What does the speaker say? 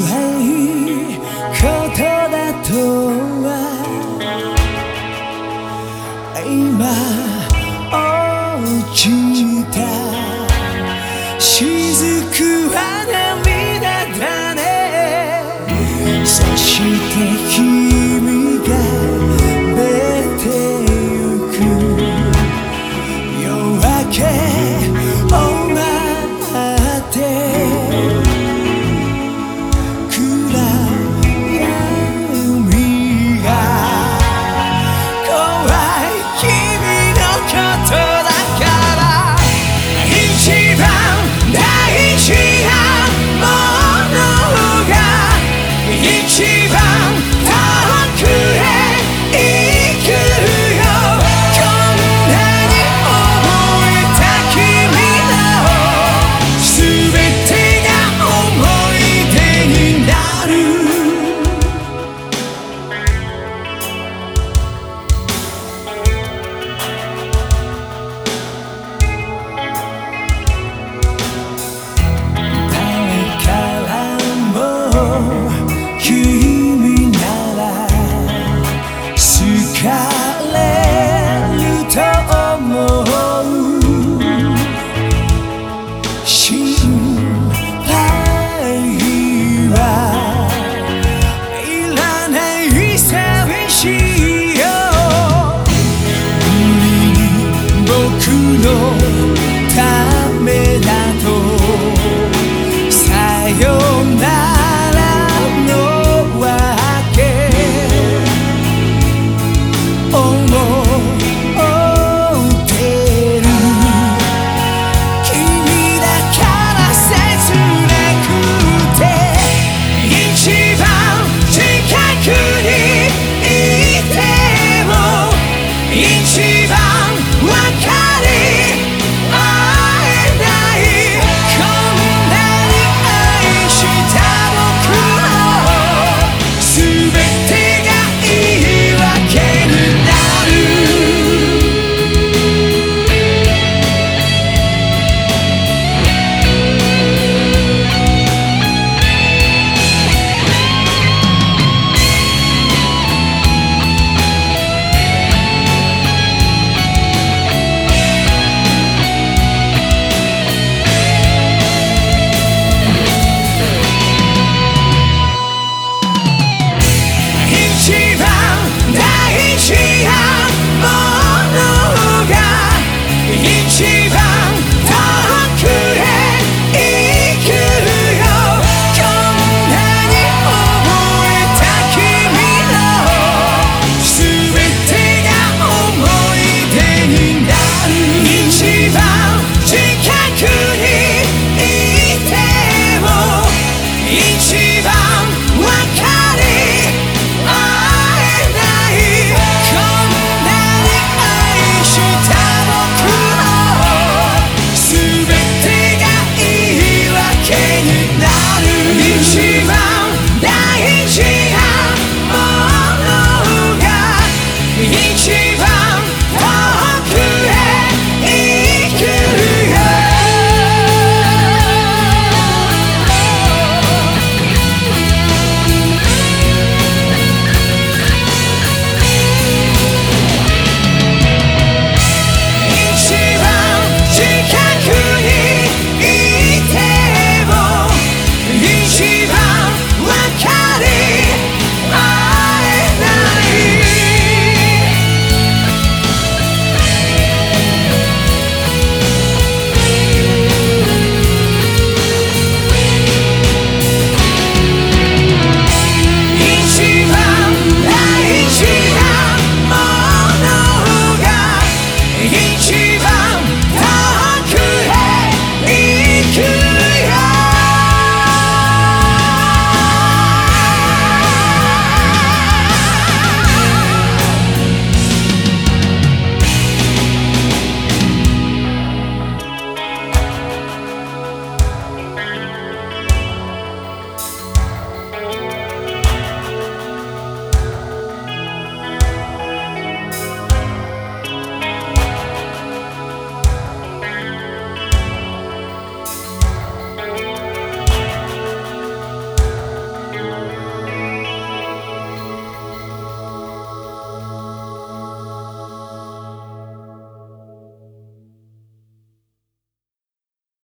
ないことだとは今落ちた。雫は涙だね。そして君のためだ